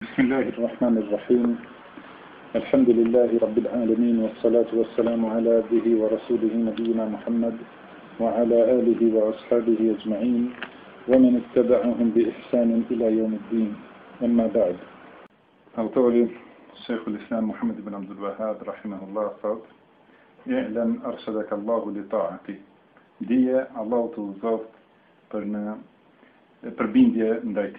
بسم الله الرحمن الرحيم الحمد لله رب العالمين والصلاة والسلام على به ورسوله نبينا محمد وعلى آله وأصحابه أجمعين ومن اتبعهم بإحسان إلى يوم الدين أما بعد أوطولي شيخ الإسلام محمد بن عبد الوهاب رحمه الله قال اعلم أرشدك الله لطاعتي دي الله تزوف برنا بربين دي ndaj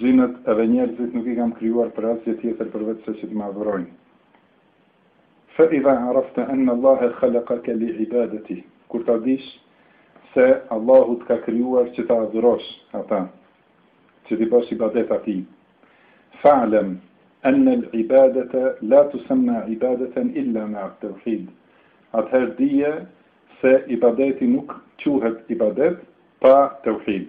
Xhinët edhe njerëzit nuk i kam krijuar për asgjë tjetër përveçse që të më adhurojnë. Fe idha arafte enne Allahe khalaqake li ibadetih, kur ta dish se Allahu të ka krijuar që ta adhurosh atë, që t'i bësh ibadet atij, fa'lem ennel ibadete la tusemma ibadeten illa ma'at tevhid, atëherë dije se ibadeti nuk quhet ibadet pa tevhid.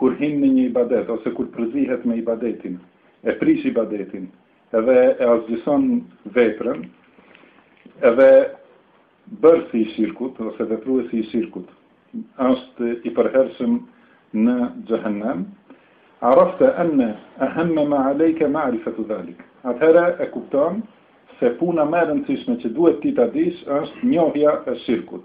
Kur hin në një ibadet ose kur përzihet me ibadetin, e prish ibadetin, edhe e asgjëson veprën, edhe bërësi i shirkut ose vepruesi i shirkut është i përhershëm në xhehenem, arafte enne ehemme ma alejke ma'rifetu dhalik. Atëherë e kupton se puna më e rëndësishme që duhet ti ta dish është njohja e shirkut.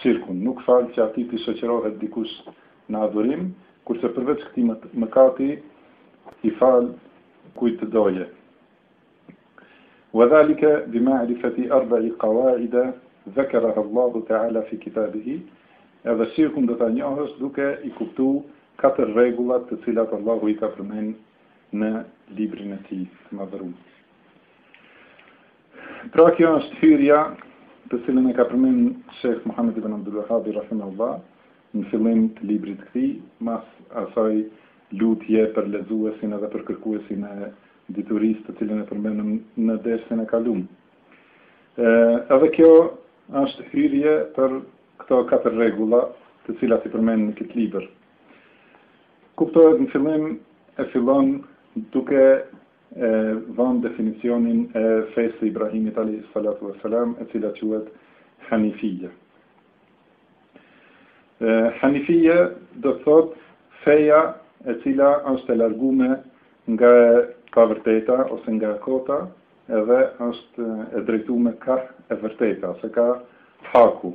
shirkun, nuk fal që atij t'i shoqërohet dikush në adhurim, kurse përveç këtij mëkati i fal kujt të doje. Wa dhalika bi ma'rifati arba'i qawaida dhakaraha Allahu ta'ala fi kitabihi, edhe shirkun do ta njohësh duke i kuptu katër rregullat të cilat Allahu i ka përmen në librin e tij të madhërum. Pra kjo është hyrja të cilën e ka përmen Sheikh Muhammed ibn Abdul Wahhab rahimahullah në fillim të librit këtij, mas asaj lutje për lezuesin edhe për kërkuesin e diturisë të cilën e përmendëm në dersin e kalum. Edhe kjo është hyrje për këto katër rregulla të cilat i përmen në këtë libër. Kuptohet në fillim e fillon duke e dhanë definicionin e fesë së Ibrahimit alejhi salatu ve selam, e cila quhet Hanifije. Hanifije do të thotë feja e cila është e largume nga e pavërteta ose nga e kota, edhe është e drejtume ka e vërteta, ose ka haku.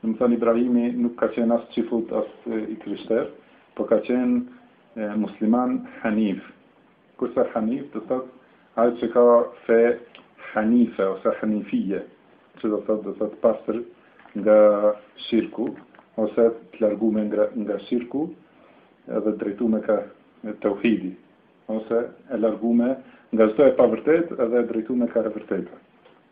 Do me thënë Ibrahimi nuk ka qenë as çifut as i krishter, por ka qenë musliman hanif. Kurse hanif do thotë ai që ka fe hanife ose hanifije, që do thotë pastër nga shirku ose të largume nga shirku edhe drejtume ka tauhidi ose e largume nga çdo e pavërtetë edhe e drejtume ka e vërteta.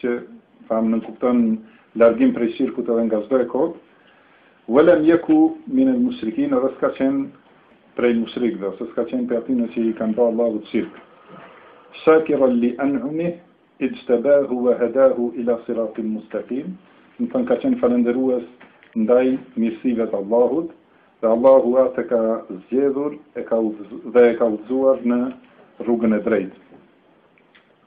siç thamë nënkupton largim prej shirkut edhe nga çdo e kot, Ve lem jeku minel mushrikin edhe s'ka qenë prej mushrikve, ose s'ka qenë prej atyre që i kanë ba Allahut shirk. Shakira li an'umi ijtabahu wa hadahu ila siratin mustaqim, domethënë ka qenë falënderues ndaj mirësive të Allahut, dhe Allahu atë e ka zgjedhur e ka dhe e ka udhëzuar në rrugën e drejtë.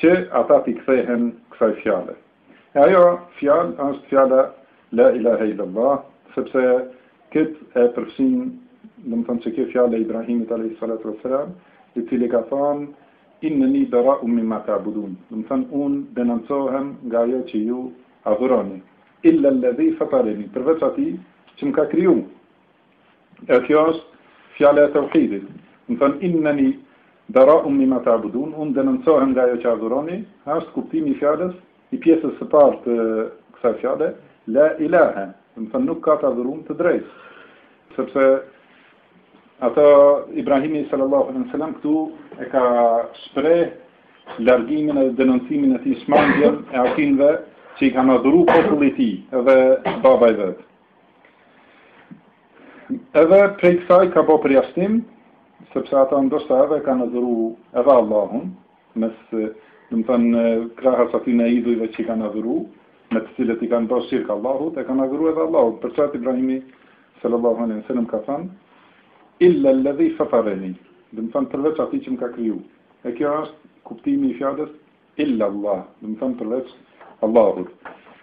Që ata t'i kthehen kësaj fjale. E ajo fjalë është fjala La ilahe illallah, sepse këtë e përfshin, domethënë që kjo fjalë e Ibrahimit alejhi salatu ves selam, i cili ka thënë Inneni bera'un mimma ta'budun, domethënë unë denoncohem nga ajo që ju adhuroni, illa alladhi fatarani, përveç atij që më ka kriju. E kjo është fjala e teuhidit. Domethënë inneni baraun mimma ta'budun, unë denoncohem nga ajo që adhuroni, është kuptimi i fjalës i pjesës së parë të kësaj fjale, la ilahe, domethënë nuk ka të adhurun të drejtë. Sepse ata Ibrahimi sallallahu alaihi wasallam këtu e ka shpreh largimin e denoncimin e tij shmangjen e atinve që i kanë adhuru populli i tij edhe baba i vet. Edhe prej kësaj ka ba përjashtim, sepse ata ndoshta edhe e kanë adhuru edhe Allahun, me, domethënë, krahas atyne idhujve që i kanë adhuru, me të cilët i kanë ba shirk Allahut, e kanë adhuru edhe Allahut, për qatë Ibrahimi, sallallahu alaihi wasallam, ka thënë, illa alladhi fatarani, domethënë, përveç atij që më ka kriju. E kjo është kuptimi i fjalës, Illa Allah, domethënë përveç Allahut.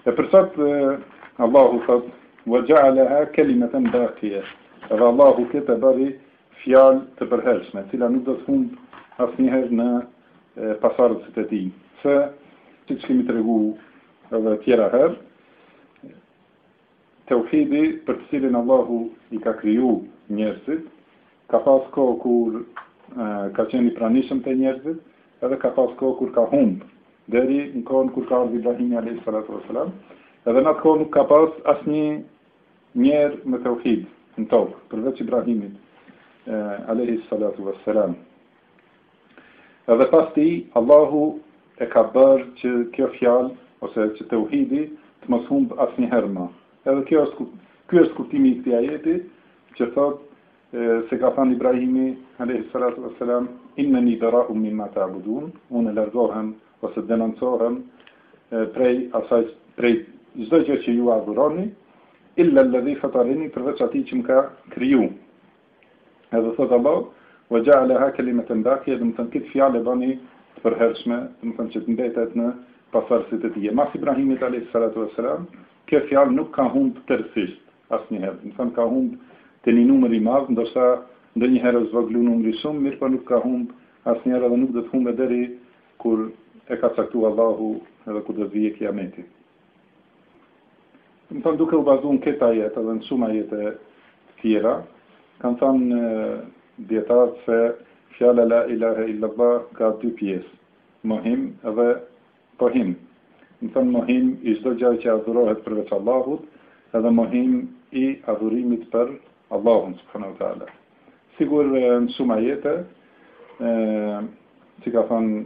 E për qat Allahu thotë, wa xha'aleha kelimeten bakije, edhe Allahu këtë e bani fjalë të përhershme, e cila nuk do të humbë asnjëherë në pasardhësit e tij. Se, siç e kemi tregu edhe tjera herë, Teuhidi për të cilin Allahu i ka kriju njerëzit, ka pas kohë kur ka qenë i pranishëm te njerëzit, edhe ka pas kohë kur ka humb, deri në kohën kur ka ardh Ibrahimi alayhis salatu wassalam, edhe në atë kohë nuk ka pas asnjë njeri me teuhid në tokë, përveç Ibrahimit alayhis salatu wassalam. Edhe pas tij, Allahu e ka bërë që kjo fjalë, ose që teuhidi, të mos humbë asnjëherë ma. Edhe kjo është ky është kuptimi i këtij ajeti, që thotë se ka thënë Ibrahimi alayhi salatu wassalam innani bara'un mimma ta'budun unë largohem ose denoncohem prej asaj prej çdo gjë që ju adhuroni illa alladhi fatarani përveç atij që më ka kriju Edhe thot Allahu, "Wa ja'alaha kalimatan baqiya", domethënë këtë fjalë e bani të përhershme, domethënë që të mbetet në pasardhësit e tij. Mas Ibrahimit alayhis salatu was salam, kjo fjalë nuk ka humb tërësisht asnjëherë. Domethënë ka humb te një numër i madh, ndoshta ndonjëherë është zvoglu numri shumë, mirëpo nuk ka humb asnjëherë dhe nuk do të humbet deri kur e ka caktu Allahu edhe kur do të vijë kiameti. Domethënë duke u bazu në këtë ajet edhe në shumë ajete të tjera, kanë thënë dijetarët se fjala la ilaha illallah ka dy pjesë, mohim dhe pohim. Domethënë mohim i çdo gjëje që adhurohet përveç Allahut, edhe pohim i adhurimit për Allahun subhanahu wa taala. Sikur në shumë ajete, siç ka thënë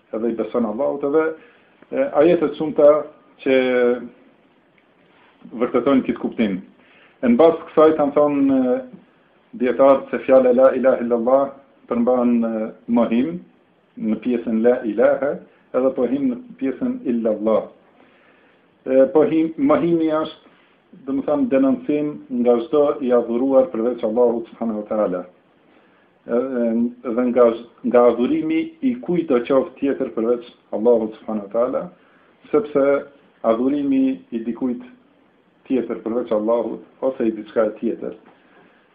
edhe i beson Allahut edhe ajetet e shumta që vërtetojnë këtë kuptim. E në bazë të kësaj kanë thënë dijetarët se fjala la ilahe illallah përmban mohim në pjesën la ilahe edhe pohim në pjesën illallah. E, pohim, mohimi është domethënë denoncim nga çdo i adhuruar përveç Allahut subhanahu wa ta'ala. dhe nga nga adhurimi i kujtdo qoftë tjetër përveç Allahut subhanahu wa taala, sepse adhurimi i dikujt tjetër përveç Allahut ose i diçka tjetër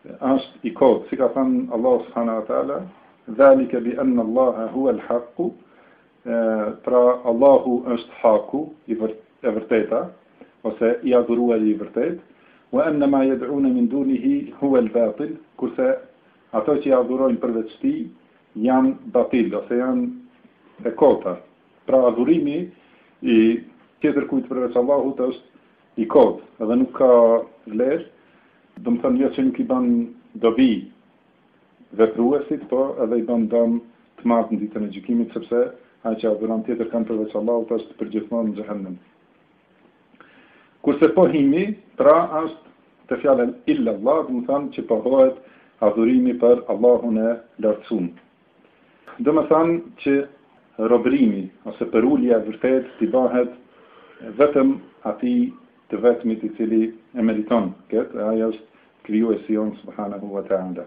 është i kot, siç ka thënë Allahu subhanahu wa taala, "Zalika bi anna Allaha huwa al-haqq", pra Allahu është haku i e vërteta ose i adhuruari i vërtetë, "Wa anna ma yad'una min dunihi huwa al-batil", kurse Ato që i adhurojnë përveç Tij janë batil, ose janë e kota. Pra adhurimi i tjetërkujt përveç Allahut është i kotë, edhe nuk ka vlerë, domethënë jo që nuk i ban dobi vepruesit, po edhe i bën dëm të madh në ditën e gjykimit, sepse ai që adhuron tjetërkënd përveç Allahut është përgjithmonë në xhehennem. Kurse pohimi, pra, është te fjala illa Allah, domethënë që pohohet adhurimi për Allahun e Lartësuar. Domethënë që robërimi ose përulja e vërtetë t'i bëhet vetëm atij të vetmit i cili e meriton këtë, ai është krijuesi jonë subhanahu wa ta'ala.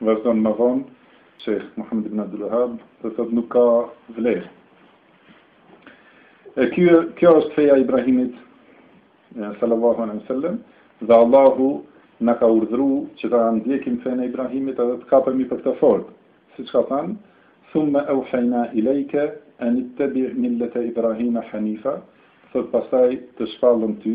Vazhdon me thonë Shejh Muhamed ibn Abdul Wahhab dhe thotë nuk ka vlerë. E kjo, kjo është feja e Ibrahimit sallallahu alaihi wasallam dhe Allahu na ka urdhëruar që ta ndjekim fenë e Ibrahimit edhe të kapemi për këtë fort. Siç ka thënë, "Thumma awhayna ilayka an ittabi' millata Ibrahima hanifa", thot pastaj të shpallëm ty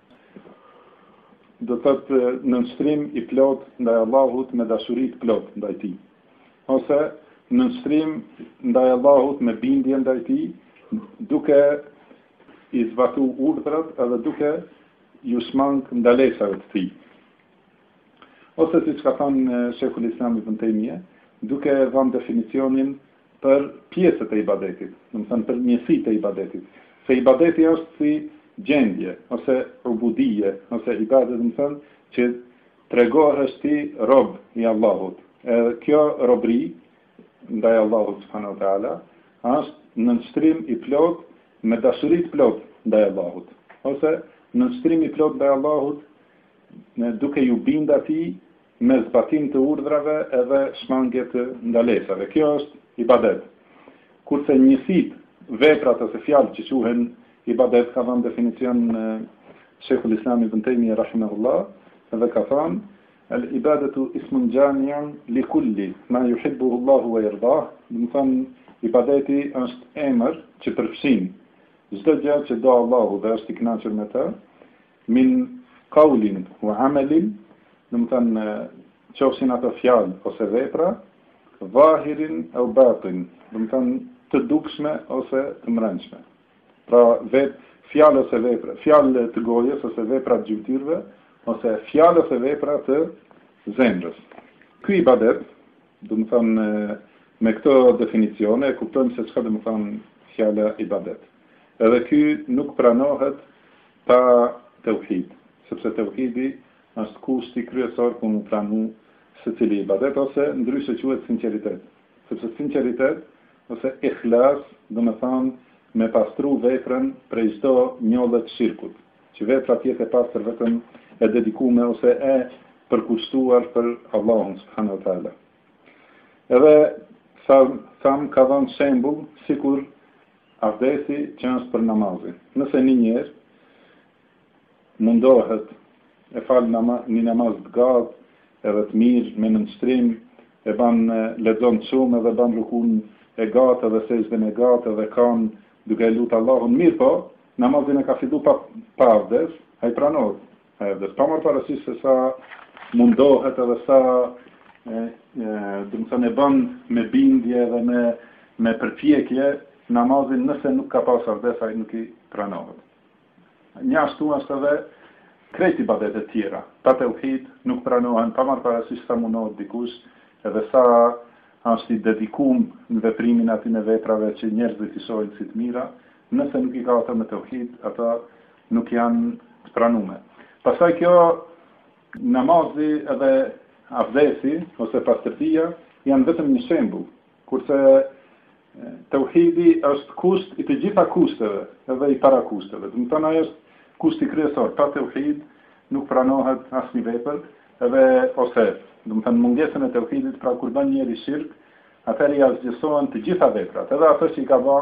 do të thotë nënshtrim i plotë ndaj Allahut me dashuri të plotë ndaj tij. Ose nënshtrim ndaj Allahut me bindje ndaj tij, duke i zbatu urdhrat edhe duke iu shmang ndalesave të tij. Ose siç ka thënë Shejhul Islam Ibn Tejmije, duke dhënë definicionin për pjesët e ibadetit, domethënë për njësitë e ibadetit, se ibadeti është si gjendje ose ubudije, ose ibadet, domethënë që tregohesh ti rob i Allahut. E kjo robri ndaj Allahut subhanahu wa taala është nënshtrim i plot me dashuri të plot ndaj Allahut, ose nënshtrim i plot ndaj Allahut duke iu bind atij me zbatim të urdhrave edhe shmangie të ndalesave. Kjo është ibadet. Kurse njësitë, veprat ose fjalët që quhen ibadet ka dhënë definicion Sheikhul Islam Ibn Taymiyyah rahimahullah dhe ka thënë El ibadetu ismun jami'un li kulli ma yuhibbuhu Allahu wa yardah, domethënë ibadeti është emër që përfshin çdo gjë që do Allahu dhe është i kënaqur me të, Min qaulin wa amalin, domethënë qofshin ato fjalë ose vepra, zahirin au batin, domethënë të dukshme ose të mbrendshme. Pra vep fjalë ose vepra, fjalë të gojës ose vepra të gjymtyrëve, ose fjalë ose vepra të zemrës. Ky ibadet, domethënë me këto definicione e kuptojmë se çka domethënë fjala ibadet. Edhe ky nuk pranohet Pa teuhid, sepse teuhidi është kushti kryesor për mu pranu secili ibadet, ose ndryshe quhet sinqeritet, sepse sinqeritet ose ihlas do me thanë me pastru veprën prej çdo njolle të shirkut, që vepra të jetë e pastër vetëm e dedikume ose e përkushtuar për Allahun subhanehu ve teala. Edhe sa thamë ka dhanë shembull sikur Abdesi që është për namazin. Nëse ni njeri mundohet e fal nama ni namaz të gat edhe të mir me nënshtrim e ban lexon shum edhe ban rukun e gat edhe sexhden e gat edhe qan duke e lut Allahun mirpo namazin e ka fillu pa pa abdes ai pranohet Pa marrë parasysh se sa mundohet edhe sa e, e, domethënë e bën me bindje dhe me, me përpjekje namazin nëse nuk ka pas abdes ai nuk i pranohet. Njashtu është edhe krejt ibadetet tjera, pa teuhid, nuk pranohen, pa marrë parasysh sa mundohet dikush, edhe sa është i dedikum në veprimin e atyne veprave që njerëzit i shohin si të mira, nëse nuk i ka ata me teuhid, ata nuk janë të pranume. Pastaj kjo namazi edhe abdesi, ose pastërtia, janë vetëm një shembull, kurse teuhidi është kusht i të gjitha kushteve, edhe para kushteve. Domethënë është kushti kryesor, pa teuhid nuk pranohet asnjë vepër, edhe ose, domethënë në mungesën e teuhidit, pra kur bën njeri shirk, atëherë i asgjësohen të gjitha veprat, edhe ato që i ka ba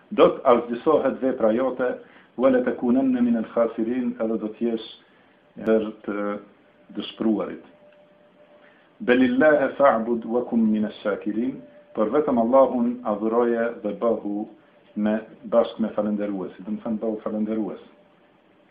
Do të asgjësohet vepra jote, wala takunanna min al khasirin, edhe do të jesh ndër të dëshpëruarit. Bel illahe fa'bud wa kun min ash-shakirin, por vetëm Allahun adhuroje dhe bëhu me bashkë me falënderuesit, domethënë bëhu falënderues.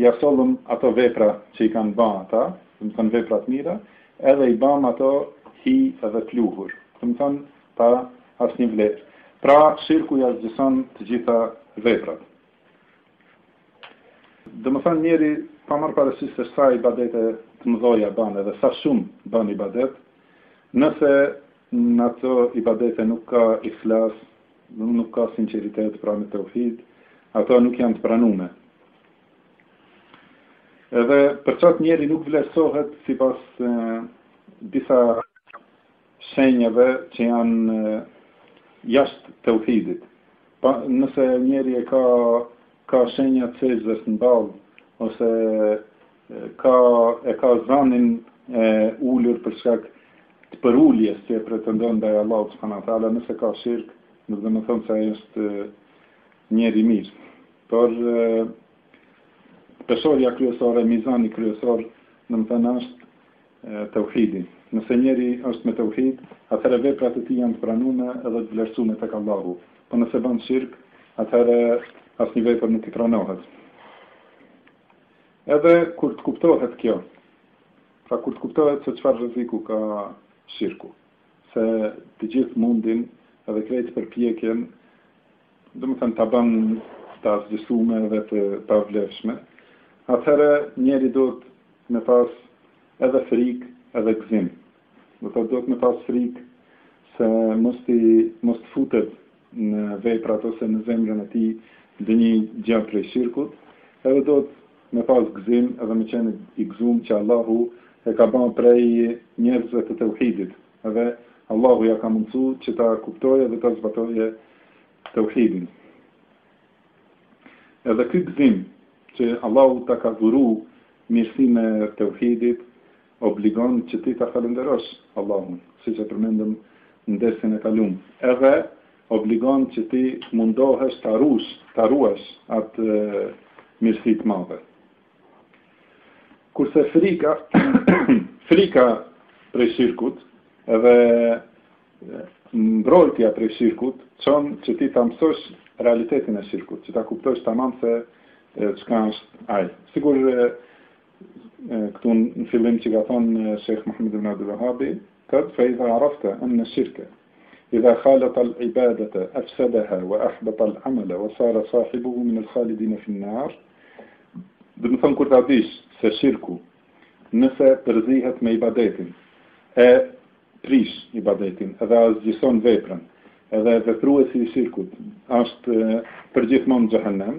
Ia sollëm ato vepra që i kanë ba ata, domethënë vepra të mira, edhe i bamë ato hi edhe pluhur, domethënë pa asnjë vlerë. Pra, shirku ia asgjëson të gjitha veprat. Domethanë njeri pa marr parasysh se sa ibadete të mëdha bën edhe sa shumë ban ibadet, nëse në ato ibadete nuk ka ikhlas, nuk ka sinqeritet, pra me teuhid, ato nuk janë të pranume. Edhe për qat njeri nuk vlerësohet sipas disa shenjave që janë jashtë teuhidit. Pra, nëse njeri e ka, ka shenja të sexhdes në ballë, ose ka, e ka zanin e ulur për shkak të përuljes që e pretendon ndaj Allahut subhanahu wa taala nëse ka shirk, nuk domethënë se ai është Njeri i mirë. Por peshorja kryesore, mizani kryesor, domethanë është teuhidi. Nëse njeri është me teuhid, atëherë veprat e tij janë të pranume edhe të vlerësume tek Allahu. Po nëse ban shirk, atëherë asnjë vepër nuk i pranohet. Edhe kur të kuptohet kjo, pra kur të kuptohet se çfarë rreziku ka shirku. se të gjithë mundin edhe krejt përpjekjen domethanë ta ban të asgjësume dhe të pavlefshme, atëherë njeri duhet me pas edhe frik edhe gzim. Duhet duhet me pas frik se mos të, mos të futet në veprat ose në zemrën e tij ndonjë gjë prej shirkut, edhe duhet me pas gëzim edhe me qenë i gëzum që Allahu e ka ba prej njerëzve të teuhidit, edhe Allahu ia ka mundësu që ta kuptojë dhe ta zbatojë teuhidin. Edhe ky gëzim që Allahu ta ka dhuru mirësinë e teuhidit, obligon që ti ta falënderosh Allahun, siç e përmendëm në dersin e kalum, edhe obligon që ti të mundohesh ta rush, ta ruash atë mirësi të madhe. Kurse frika, frika prej shirkut, edhe mbrojtja prej shirkut, çon që ti ta mësosh realitetin e shirkut, që ta kuptosh tamam se çka është ai. Sigur, këtu në fillim që ka thonë Sheikh Muhammed ibn Abdul Wahhabi, thotë fa idha arafta an shirka idha khalat al ibadata afsadaha wa ahbata al amala wa sara sahibuhu min al khalidin fi an nar. Do të thonë kur ta dish se shirku nëse përzihet me ibadetin e prish ibadetin edhe asgjëson veprën edhe vepruesi i shirkut është përgjithmonë në xhehenem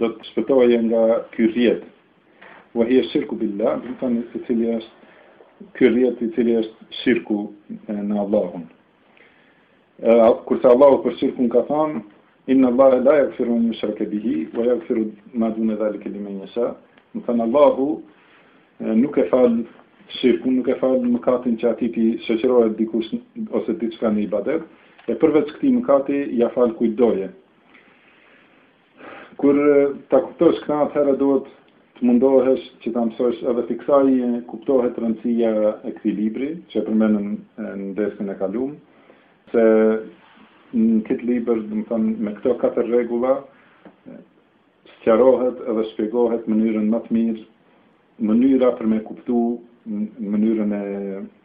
Do të shpëtoje nga ky rrjet. Wa hiya shirku billah, domethënë se cili është ky rrjet i cili është shirku në Allahun. Kurse Allahu për shirkun ka thënë Inna Allahe la jagfiru en jushreke bihi, wa jagfiru ma dune dhalike limen jesha. Domethënë Allahu nuk e fal shirkun, nuk e fal mëkatin që atij t'i shoqërohet dikush ose diçka në ibadet, e përveç këtij mëkati ja fal kujt të dojë. Kur ta kuptosh këtë atëherë duhet të mundohesh që ta mësosh edhe prej kësaj kuptohet rëndësia e këtij libri që e përmendëm në dersin e kalum se në këtë libër, domethënë me këto katër rregulla sqarohet edhe shpjegohet mënyrën më të mirë mënyra për me kuptu në mënyrën e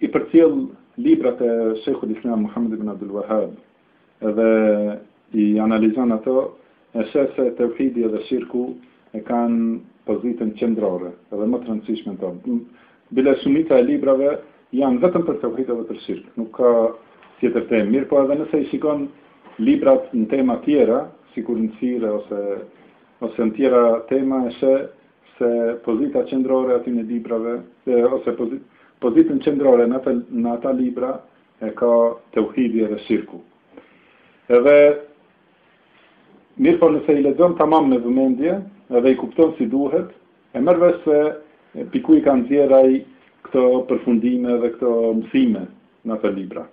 i përcjell librat e Shejhul Islam Muhammad ibn Abdul Wahhab dhe i analizon ato, e sheh se teuhidi dhe shirku e kanë pozitën qendrore dhe më të rëndësishme në to. Bile shumica e librave janë vetëm për teuhid dhe për shirk, nuk ka tjetër temë. Mirëpo edhe nëse i shikon librat në tema tjera, sikur në sire ose ose në tjera tema, e sheh se pozita qendrore aty në librave, e, ose pozit, pozitën qendrore në ata libra e ka teuhidi edhe shirku. Edhe, mirëpo nëse i lexon tamam me vëmendje, edhe i kupton si duhet, e merr vesh se prej ku i ka nxjerrë ai këto përfundime dhe këto mësime në ata libra.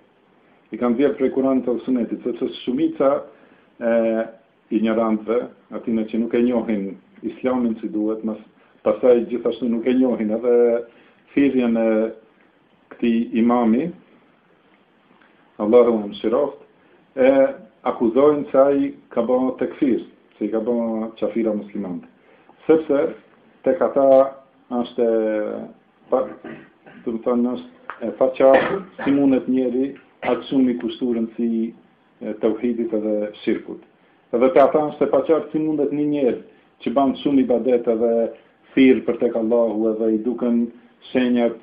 I ka nxjerrë prej Kuranit e sunetit, siç shumica e, injorantëve, atyne që nuk e njohin Islamin si duhet, maspasaj gjithashtu nuk e njohin edhe thirrjen e këtij imami, Allahu e mëshiroftë, e akuzojnë se ai ka bo tekfir, se i ka bo qafira muslimanët. Sepse tek ata është pa, do me thonë është e paqartë si mundet njeri aq shumë i kushtuar si tauhidit edhe shirkut. Edhe te ata është e paqartë si mundet një njeri që ban shumë ibadet edhe thirr për te Allahu edhe i duken shenjat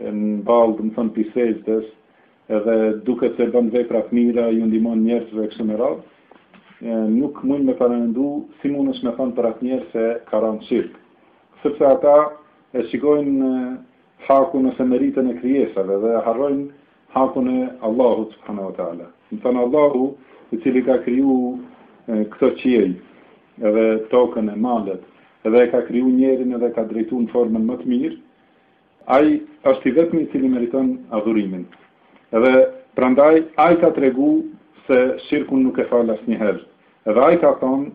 në ballë, do me thonë pi sexhdes, edhe duket se bën vepra të mira, ju ndihmon njerëzve kështu me radhë, nuk mund me paramendu si mundesh me thonë për atë njeri se ka ra në shirk. Sepse ata e shikojnë hakun ose meritën e krijesave dhe harrojnë Hakun e Allahut subhanahu wa taala. Do me thonë Allahu, i cili ka kriju këto qiej, edhe tokën e malet, edhe e ka kriju njerin edhe ka drejtu në formën më të mirë, ai është i vetëmi cili meriton adhurimin. Edhe prandaj, ai ka tregu se shirkun nuk e fal asnjëherë. Edhe ai ka thonë,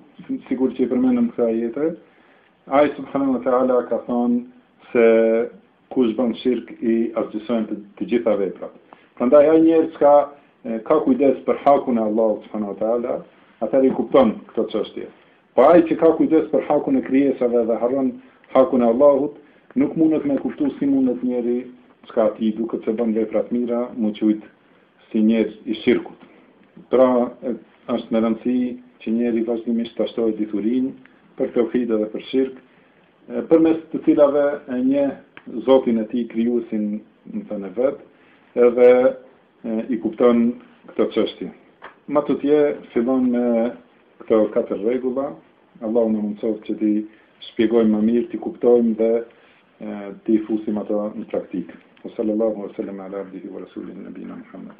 sikur që i përmendëm këto ajete, ai subhanahu wa ta'ala ka thonë se Kush bën shirk i asgjësohen të, të gjitha veprat. Prandaj ai njeri çka ka kujdes për hakun e Allahut subhanahu wa taala, atëherë i kupton këto çështje. Po ai që ka kujdes për hakun e krijesave dhe harron hakun e Allahut, nuk mundet me kuptu si mundet njeri çka ty t'duket që bën vepra t'mira, m'u qujtë si njeri i shirkut. Pra, është me rëndësi që njeri vazhdimisht ta shtojë diturin për teuhid edhe për shirk, përmes të cilave e njeh Zotin e tij, Krijuesin e fenë e vet, edhe i kupton këto çështje. Më tutje fillon me këto katër rregulla, Allahu na mundësoft që t'i shpjegojmë më mirë, t'i kuptojmë dhe t'i fusim ato në praktikë. Wa sallallahu wasallam ala abdihi wa rasulihi nabina Muhammad.